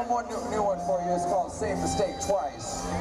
one more new, new one for you. It's called Same Mistake Twice.